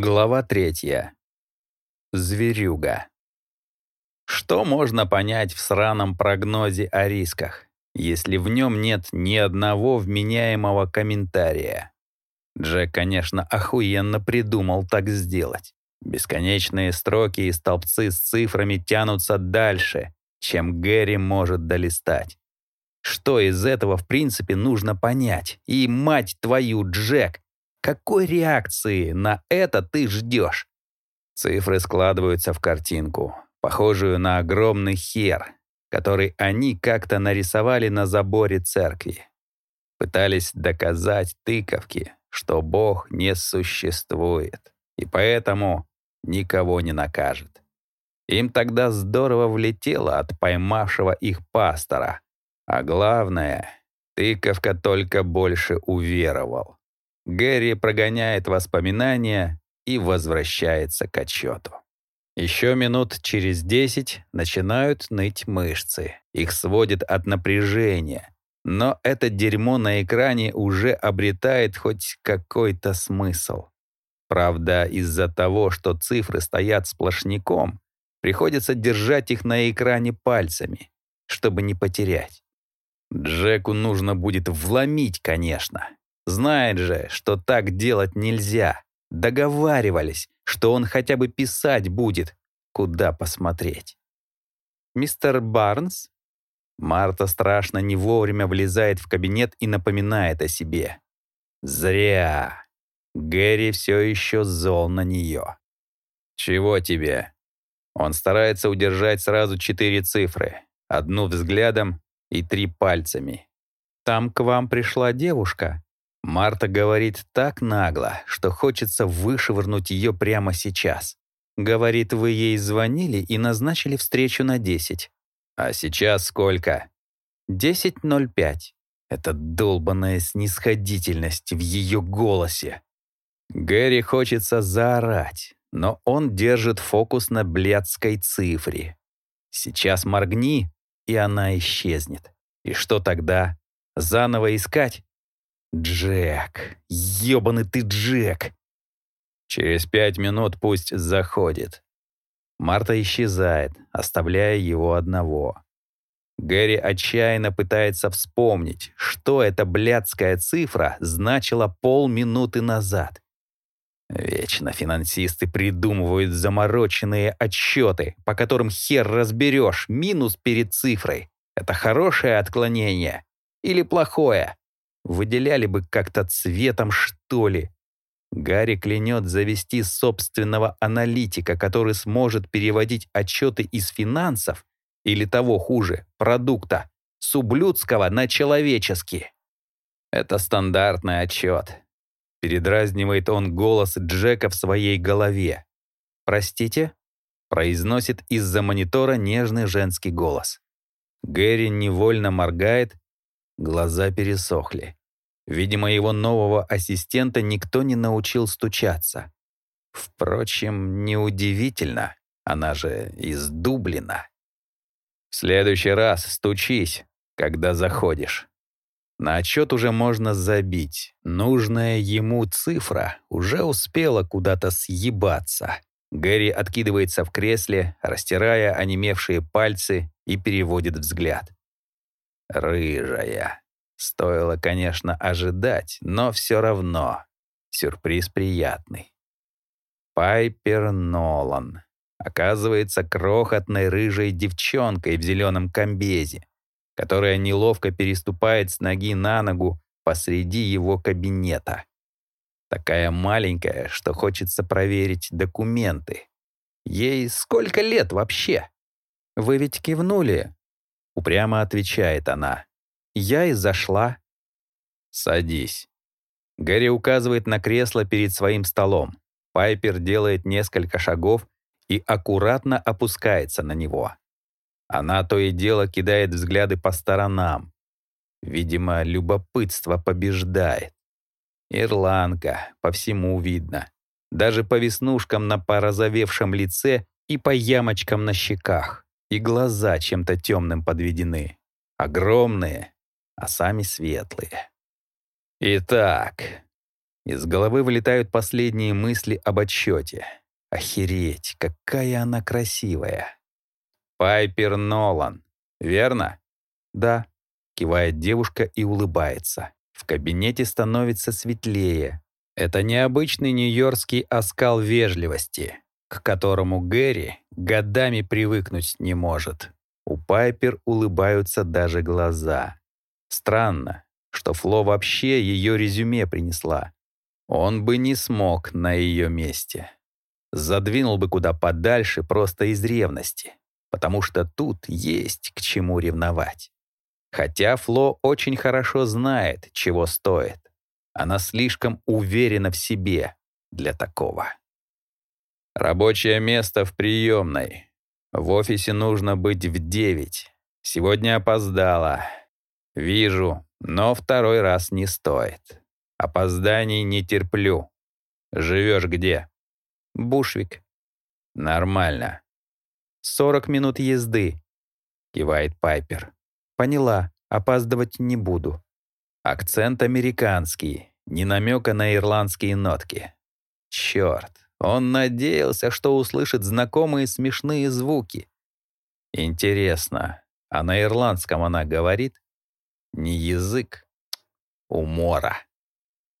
Глава третья. Зверюга. Что можно понять в сраном прогнозе о рисках, если в нем нет ни одного вменяемого комментария? Джек, конечно, охуенно придумал так сделать. Бесконечные строки и столбцы с цифрами тянутся дальше, чем Гэри может долистать. Что из этого, в принципе, нужно понять? И, мать твою, Джек, какой реакции на это ты ждешь? Цифры складываются в картинку, похожую на огромный хер, который они как-то нарисовали на заборе церкви. Пытались доказать тыковки, что Бог не существует, и поэтому никого не накажет. Им тогда здорово влетело от поймавшего их пастора. А главное, тыковка только больше уверовал. Гэри прогоняет воспоминания и возвращается к отчету. Еще минут через десять начинают ныть мышцы. Их сводит от напряжения. Но это дерьмо на экране уже обретает хоть какой-то смысл. Правда, из-за того, что цифры стоят сплошняком, приходится держать их на экране пальцами, чтобы не потерять. Джеку нужно будет вломить, конечно, Знает же, что так делать нельзя. Договаривались, что он хотя бы писать будет, куда посмотреть. «Мистер Барнс?» Марта страшно не вовремя влезает в кабинет и напоминает о себе. «Зря. Гэри все еще зол на нее». «Чего тебе?» Он старается удержать сразу четыре цифры. Одну взглядом и три пальцами. «Там к вам пришла девушка», Марта говорит так нагло, что хочется вышвырнуть ее прямо сейчас. Говорит, вы ей звонили и назначили встречу на 10. А сейчас сколько? 10.05. Это долбанная снисходительность в ее голосе. Гэри хочется заорать, но он держит фокус на блядской цифре. Сейчас моргни, и она исчезнет. И что тогда? Заново искать? Джек, ёбаный ты Джек. Через пять минут пусть заходит. Марта исчезает, оставляя его одного. Гэри отчаянно пытается вспомнить, что эта блядская цифра значила полминуты назад. Вечно финансисты придумывают замороченные отчеты, по которым хер разберешь, минус перед цифрой. Это хорошее отклонение или плохое? Выделяли бы как-то цветом, что ли. Гарри клянет завести собственного аналитика, который сможет переводить отчеты из финансов, или того хуже, продукта, с ублюдского на человеческий. Это стандартный отчет. Передразнивает он голос Джека в своей голове. «Простите?» произносит из-за монитора нежный женский голос. Гэри невольно моргает, глаза пересохли. Видимо, его нового ассистента никто не научил стучаться. Впрочем, неудивительно, она же из Дублина. В следующий раз стучись, когда заходишь. На отчет уже можно забить. Нужная ему цифра уже успела куда-то съебаться. Гэри откидывается в кресле, растирая онемевшие пальцы и переводит взгляд. Рыжая. Стоило, конечно, ожидать, но все равно сюрприз приятный. Пайпер Нолан. Оказывается, крохотной рыжей девчонкой в зеленом комбезе, которая неловко переступает с ноги на ногу посреди его кабинета. Такая маленькая, что хочется проверить документы. Ей сколько лет вообще? Вы ведь кивнули? Упрямо отвечает она. Я и зашла. «Садись». Гэри указывает на кресло перед своим столом. Пайпер делает несколько шагов и аккуратно опускается на него. Она то и дело кидает взгляды по сторонам. Видимо, любопытство побеждает. Ирландка, по всему видно. Даже по веснушкам на порозовевшем лице и по ямочкам на щеках. И глаза чем-то темным подведены. Огромные, а сами светлые. Итак, Из головы вылетают последние мысли об отчете. Охереть, какая она красивая. Пайпер Нолан, верно? Да, кивает девушка и улыбается. В кабинете становится светлее. Это необычный нью-йоркский оскал вежливости, к которому Гэри годами привыкнуть не может. У Пайпер улыбаются даже глаза. Странно, что Фло вообще ее резюме принесла. Он бы не смог на ее месте. Задвинул бы куда подальше просто из ревности, потому что тут есть к чему ревновать. Хотя Фло очень хорошо знает, чего стоит. Она слишком уверена в себе для такого. Рабочее место в приемной. В офисе нужно быть в девять. Сегодня опоздала. Вижу, но второй раз не стоит. Опозданий не терплю. Живешь где? Бушвик. Нормально. Сорок минут езды, кивает Пайпер. Поняла, опаздывать не буду. Акцент американский, ни намека на ирландские нотки. Черт, он надеялся, что услышит знакомые смешные звуки. Интересно, а на ирландском она говорит? Не язык, умора.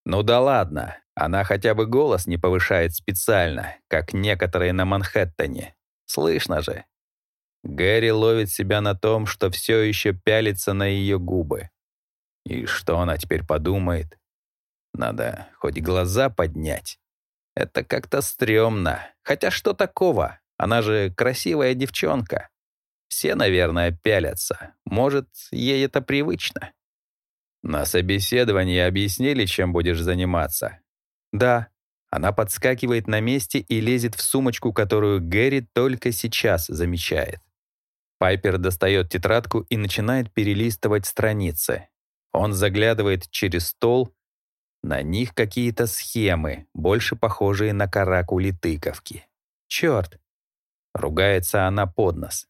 Ну да ладно, она хотя бы голос не повышает специально, как некоторые на Манхэттене. Слышно же. Гэри ловит себя на том, что все еще пялится на ее губы. И что она теперь подумает? Надо хоть глаза поднять. Это как-то стрёмно. Хотя что такого? Она же красивая девчонка. Все, наверное, пялятся. Может, ей это привычно. На собеседовании объяснили, чем будешь заниматься? Да. Она подскакивает на месте и лезет в сумочку, которую Гэри только сейчас замечает. Пайпер достает тетрадку и начинает перелистывать страницы. Он заглядывает через стол. На них какие-то схемы, больше похожие на каракули тыковки. Черт! Ругается она под нос.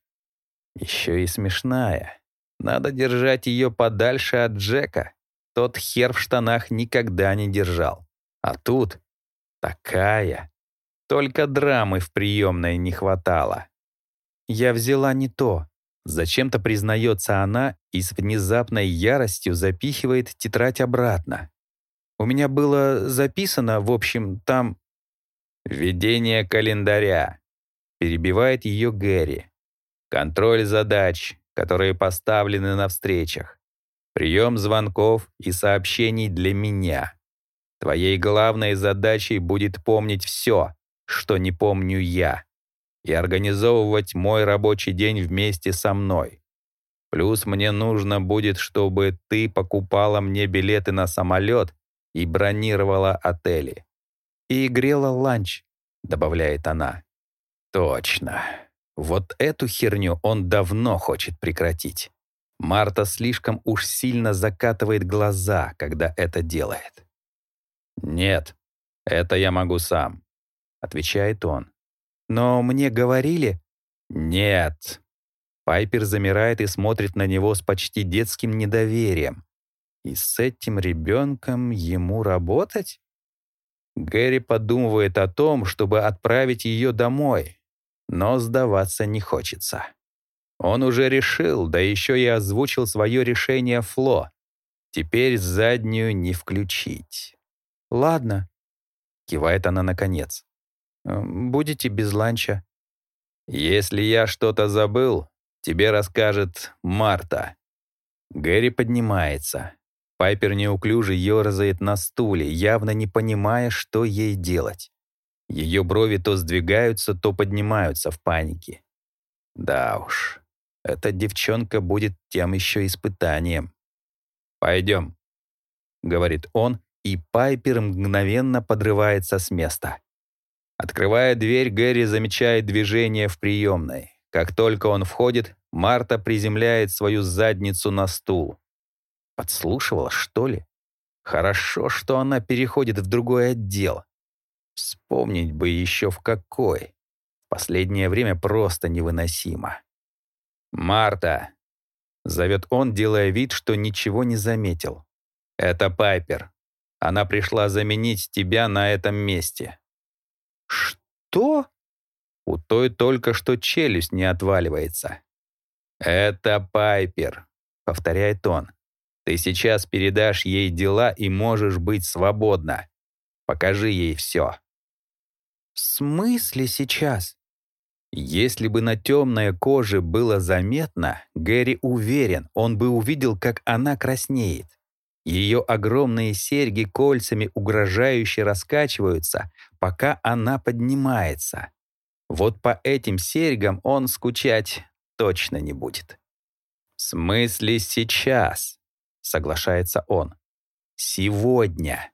Еще и смешная. Надо держать ее подальше от Джека. Тот хер в штанах никогда не держал. А тут такая. Только драмы в приемной не хватало. Я взяла не то. Зачем-то признается она и с внезапной яростью запихивает тетрадь обратно. У меня было записано, в общем, там... «Введение календаря», — перебивает ее Гэри. «Контроль задач, которые поставлены на встречах. Прием звонков и сообщений для меня. Твоей главной задачей будет помнить все, что не помню я, и организовывать мой рабочий день вместе со мной. Плюс мне нужно будет, чтобы ты покупала мне билеты на самолет и бронировала отели. И грела ланч, добавляет она. Точно. Вот эту херню он давно хочет прекратить. Марта слишком уж сильно закатывает глаза, когда это делает. «Нет, это я могу сам», — отвечает он. «Но мне говорили...» «Нет». Пайпер замирает и смотрит на него с почти детским недоверием. И с этим ребенком ему работать? Гэри подумывает о том, чтобы отправить ее домой, но сдаваться не хочется. Он уже решил, да еще и озвучил свое решение Фло. Теперь заднюю не включить. «Ладно», — кивает она наконец. «Эм, «Будете без ланча». «Если я что-то забыл, тебе расскажет Марта». Гэри поднимается. Пайпер неуклюже ерзает на стуле, явно не понимая, что ей делать. Ее брови то сдвигаются, то поднимаются в панике. Да уж, эта девчонка будет тем еще испытанием. «Пойдем», — говорит он, и Пайпер мгновенно подрывается с места. Открывая дверь, Гэри замечает движение в приемной. Как только он входит, Марта приземляет свою задницу на стул. Подслушивала, что ли? Хорошо, что она переходит в другой отдел. Вспомнить бы еще в какой. В последнее время просто невыносимо. «Марта!» — зовет он, делая вид, что ничего не заметил. «Это Пайпер. Она пришла заменить тебя на этом месте». «Что?» У той только что челюсть не отваливается. «Это Пайпер», — повторяет он. «Ты сейчас передашь ей дела и можешь быть свободна. Покажи ей все». «В смысле сейчас?» Если бы на темной коже было заметно, Гэри уверен, он бы увидел, как она краснеет. Ее огромные серьги кольцами угрожающе раскачиваются, пока она поднимается. Вот по этим серьгам он скучать точно не будет. «В смысле сейчас?» — соглашается он. «Сегодня».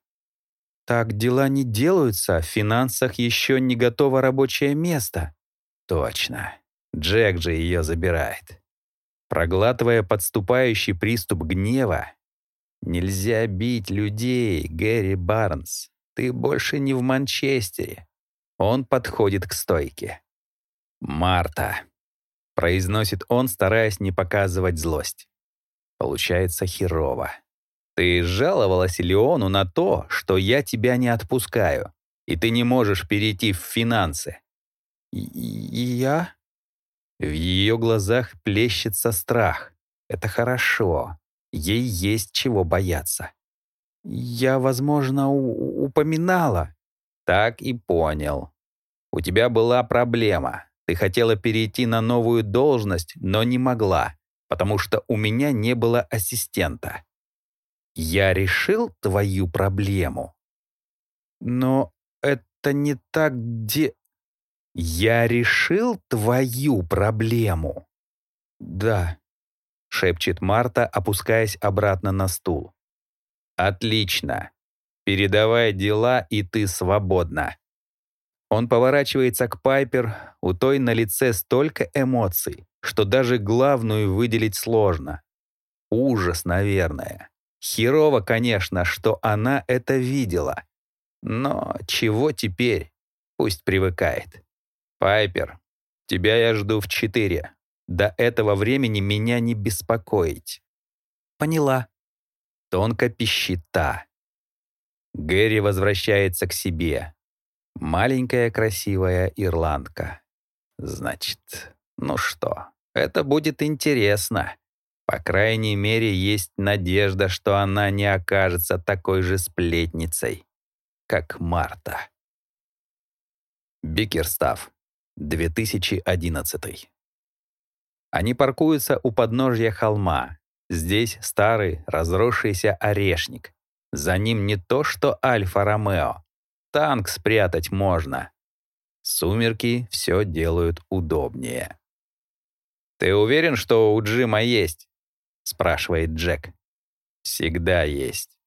«Так дела не делаются, в финансах еще не готово рабочее место». «Точно. Джек же ее забирает». Проглатывая подступающий приступ гнева, «Нельзя бить людей, Гэри Барнс. Ты больше не в Манчестере». Он подходит к стойке. «Марта», — произносит он, стараясь не показывать злость. Получается херово. Ты жаловалась Леону на то, что я тебя не отпускаю, и ты не можешь перейти в финансы. И я? В ее глазах плещется страх. Это хорошо. Ей есть чего бояться. Я, возможно, упоминала. Так и понял. У тебя была проблема. Ты хотела перейти на новую должность, но не могла, потому что у меня не было ассистента. Я решил твою проблему. Но это не так, где... Я решил твою проблему. Да, шепчет Марта, опускаясь обратно на стул. Отлично. Передавай дела, и ты свободна. Он поворачивается к Пайпер, у той на лице столько эмоций, что даже главную выделить сложно. Ужас, наверное. Херово, конечно, что она это видела. Но чего теперь? Пусть привыкает. Пайпер, тебя я жду в четыре. До этого времени меня не беспокоить. Поняла. Тонко пищит та. Гэри возвращается к себе. Маленькая красивая ирландка. Значит, ну что, это будет интересно. По крайней мере, есть надежда, что она не окажется такой же сплетницей, как Марта. Бикерстав, 2011. Они паркуются у подножья холма. Здесь старый, разросшийся орешник. За ним не то что Альфа-Ромео, Танк спрятать можно. Сумерки все делают удобнее. «Ты уверен, что у Джима есть?» — спрашивает Джек. «Всегда есть.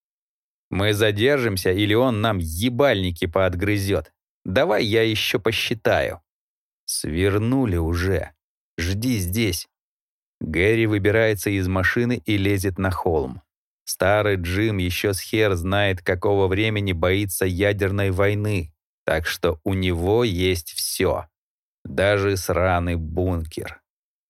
Мы задержимся, или он нам ебальники поотгрызет. Давай я еще посчитаю». «Свернули уже. Жди здесь». Гэри выбирается из машины и лезет на холм. Старый Джим еще с хер знает, какого времени боится ядерной войны, так что у него есть все. Даже сраный бункер.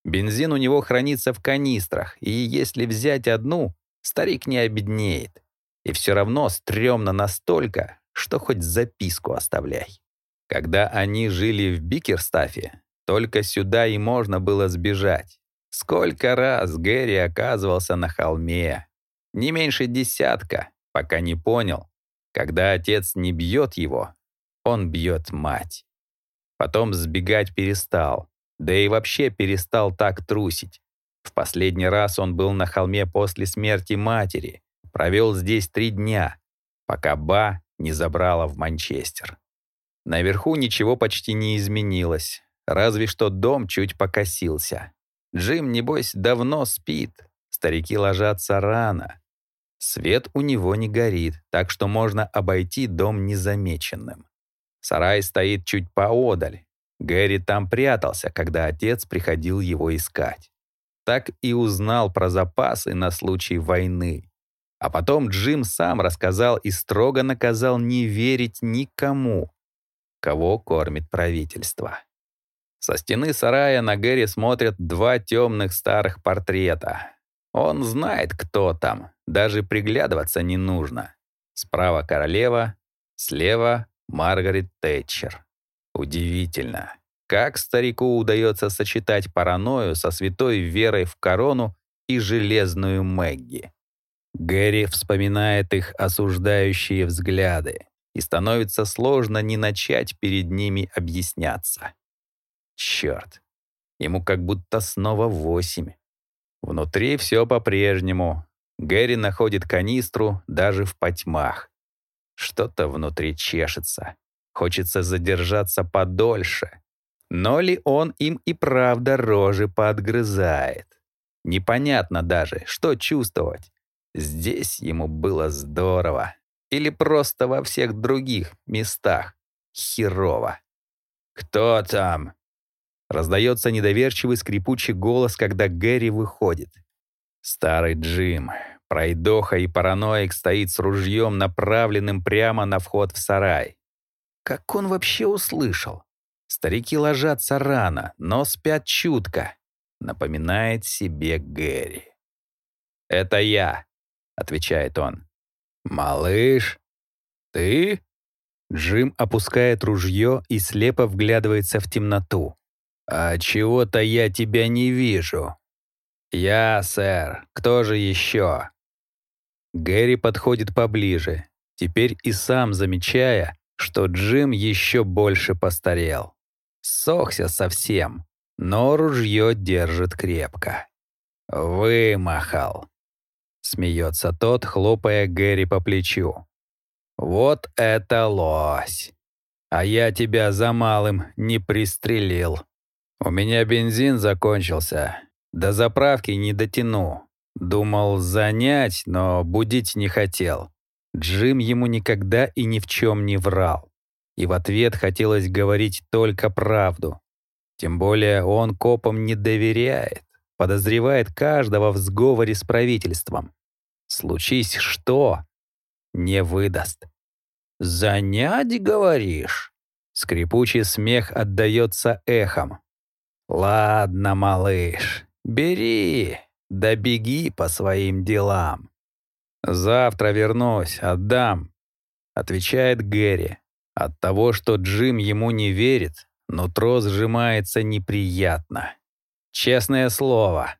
Бензин у него хранится в канистрах, и если взять одну, старик не обеднеет. И все равно стрёмно настолько, что хоть записку оставляй. Когда они жили в Бикерстафе, только сюда и можно было сбежать. Сколько раз Гэри оказывался на холме, не меньше десятка, пока не понял. Когда отец не бьет его, он бьет мать. Потом сбегать перестал, да и вообще перестал так трусить. В последний раз он был на холме после смерти матери, провел здесь три дня, пока Ба не забрала в Манчестер. Наверху ничего почти не изменилось, разве что дом чуть покосился. Джим, небось, давно спит, старики ложатся рано, Свет у него не горит, так что можно обойти дом незамеченным. Сарай стоит чуть поодаль. Гэри там прятался, когда отец приходил его искать. Так и узнал про запасы на случай войны. А потом Джим сам рассказал и строго наказал не верить никому, кого кормит правительство. Со стены сарая на Гэри смотрят два темных старых портрета. Он знает, кто там, даже приглядываться не нужно. Справа королева, слева Маргарет Тэтчер. Удивительно, как старику удается сочетать паранойю со святой верой в корону и железную Мэгги. Гэри вспоминает их осуждающие взгляды, и становится сложно не начать перед ними объясняться. Черт, ему как будто снова восемь. Внутри все по-прежнему. Гэри находит канистру даже в потьмах. Что-то внутри чешется. Хочется задержаться подольше. Но ли он им и правда рожи подгрызает? Непонятно даже, что чувствовать. Здесь ему было здорово. Или просто во всех других местах. Херово. «Кто там?» Раздается недоверчивый скрипучий голос, когда Гэри выходит. Старый Джим, пройдоха и параноик, стоит с ружьем, направленным прямо на вход в сарай. Как он вообще услышал? Старики ложатся рано, но спят чутко, напоминает себе Гэри. «Это я», — отвечает он. «Малыш, ты?» Джим опускает ружье и слепо вглядывается в темноту. «А чего-то я тебя не вижу». «Я, сэр. Кто же еще?» Гэри подходит поближе, теперь и сам замечая, что Джим еще больше постарел. Сохся совсем, но ружье держит крепко. «Вымахал», — смеется тот, хлопая Гэри по плечу. «Вот это лось! А я тебя за малым не пристрелил». У меня бензин закончился. До заправки не дотяну. Думал занять, но будить не хотел. Джим ему никогда и ни в чем не врал. И в ответ хотелось говорить только правду. Тем более он копам не доверяет, подозревает каждого в сговоре с правительством. Случись что, не выдаст. «Занять, говоришь?» Скрипучий смех отдаётся эхом. «Ладно, малыш, бери, да беги по своим делам». «Завтра вернусь, отдам», — отвечает Гэри. От того, что Джим ему не верит, нутро сжимается неприятно. Честное слово.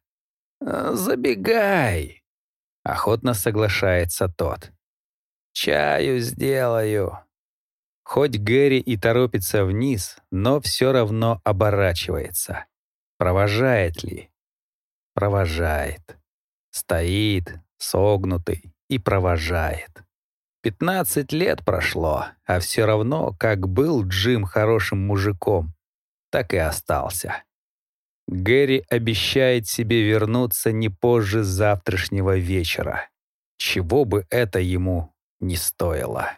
«Забегай», — охотно соглашается тот. «Чаю сделаю». Хоть Гэри и торопится вниз, но все равно оборачивается. Провожает ли? Провожает. Стоит, согнутый, и провожает. Пятнадцать лет прошло, а все равно, как был Джим хорошим мужиком, так и остался. Гэри обещает себе вернуться не позже завтрашнего вечера, чего бы это ему не стоило.